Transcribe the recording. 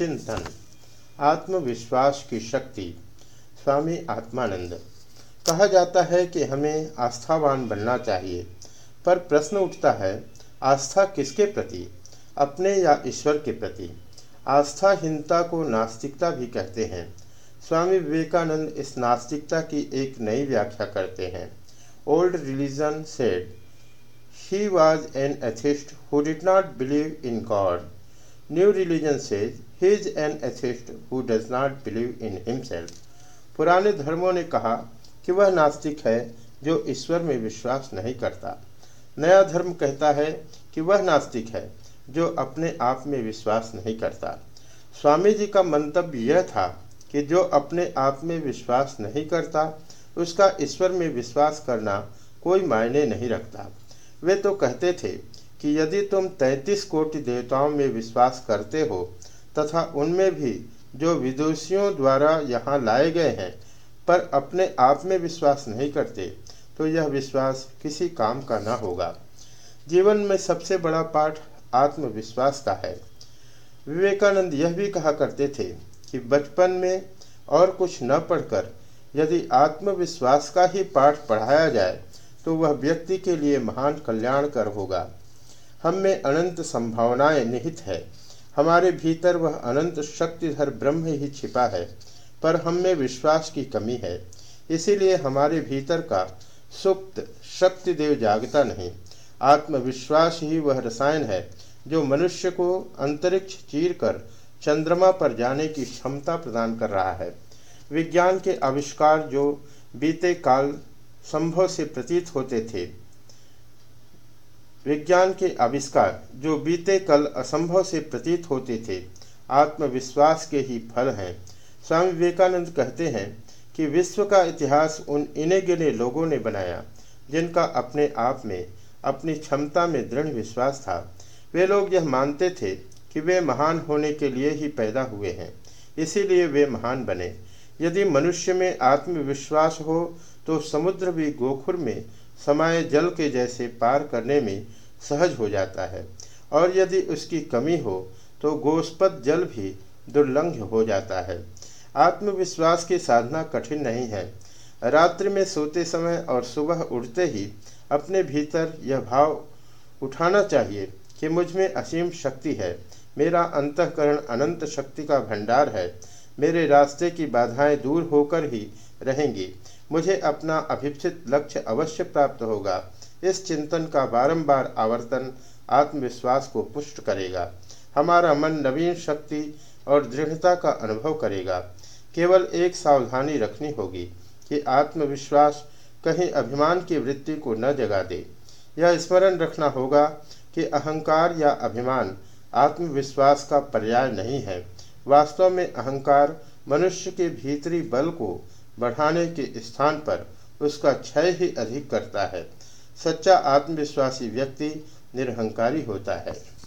चिंतन, आत्मविश्वास की शक्ति, स्वामी आत्मानंद। कहा जाता है कि हमें आस्थावान बनना चाहिए, पर प्रश्न उठता है, आस्था किसके प्रति? अपने या ईश्वर के प्रति? आस्थाहीनता को नास्तिकता भी कहते हैं। स्वामी विवेकानंद इस नास्तिकता की एक नई व्याख्या करते हैं। Old religion said he was an atheist who did not believe in God new religion says he is an atheist who does not believe in himself पुराने धर्मों ने कहा कि वह नास्तिक है जो ईश्वर में विश्वास नहीं करता। नया धर्म कहता है कि वह नास्तिक है जो अपने आप में विश्वास नहीं करता। स्वामी जी का मंतव्य यह था कि जो अपने आप में विश्वास नहीं करता, उसका ईश्वर में विश्वास करना कोई मायने नहीं रखता। वे तो कहते थे कि यदि तुम तैतीस कोटि देवताओं में विश्वास करते हो तथा उनमें भी जो विदुषियों द्वारा यहाँ लाए गए हैं, पर अपने आप में विश्वास नहीं करते तो यह विश्वास किसी काम का न होगा। जीवन में सबसे बड़ा पाठ आत्मविश्वास का है। विवेकानंद यह भी कहा करते थे कि बचपन में और कुछ न पढ़कर यदि आत्मविश्वास का ही पाठ पढ़ाया जाए तो वह व्यक्ति के लिए महान कल्याणकर होगा। हम में अनंत संभावनाएँ निहित है। हमारे भीतर वह अनंत शक्तिधर ब्रह्म ही छिपा है, पर हम में विश्वास की कमी है। इसीलिए हमारे भीतर का सुप्त शक्ति देव जागता नहीं। आत्मविश्वास ही वह रसायन है, जो मनुष्य को अंतरिक्ष चीर कर चंद्रमा पर जाने की क्षमता प्रदान कर रहा है। विज्ञान के आविष्कार जो बीते काल संभव से प्रतीत होते थे विज्ञान के आविष्कार जो बीते कल असंभव से प्रतीत होते थे, आत्मविश्वास के ही फल हैं। स्वामी विवेकानंद कहते हैं कि विश्व का इतिहास उन इने गिने लोगों ने बनाया, जिनका अपने आप में, अपनी क्षमता में दृढ़ विश्वास था। वे लोग यह मानते थे कि वे महान होने के लिए ही पैदा हुए हैं, इसीलिए वे महान बने। यदि मनुष्य में आत्मविश्वास हो तो समुद्र भी गोखुर में समाये जल के जैसे पार करने में सहज हो जाता है, और यदि उसकी कमी हो तो गोस्पद जल भी दुर्लंघ हो जाता है। आत्मविश्वास की साधना कठिन नहीं है। रात्रि में सोते समय और सुबह उठते ही अपने भीतर यह भाव उठाना चाहिए कि मुझमें असीम शक्ति है। मेरा अंतकरण अनंत शक्ति का भंडार है। मेरे रास्ते की बाधाएँ दूर होकर ही रहेंगी। मुझे अपना अभिप्सित लक्ष्य अवश्य प्राप्त होगा। इस चिंतन का बारंबार आवर्तन आत्मविश्वास को पुष्ट करेगा। हमारा मन नवीन शक्ति और दृढ़ता का अनुभव करेगा। केवल एक सावधानी रखनी होगी कि आत्मविश्वास कहीं अभिमान की वृत्ति को न जगा दे। यह स्मरण रखना होगा कि अहंकार या अभिमान आत्मविश्वास का पर्याय नहीं है। वास्तव में अहंकार मनुष्य के भीतरी बल को बढ़ाने के स्थान पर उसका क्षय ही अधिक करता है। सच्चा आत्मविश्वासी व्यक्ति निरहंकारी होता है।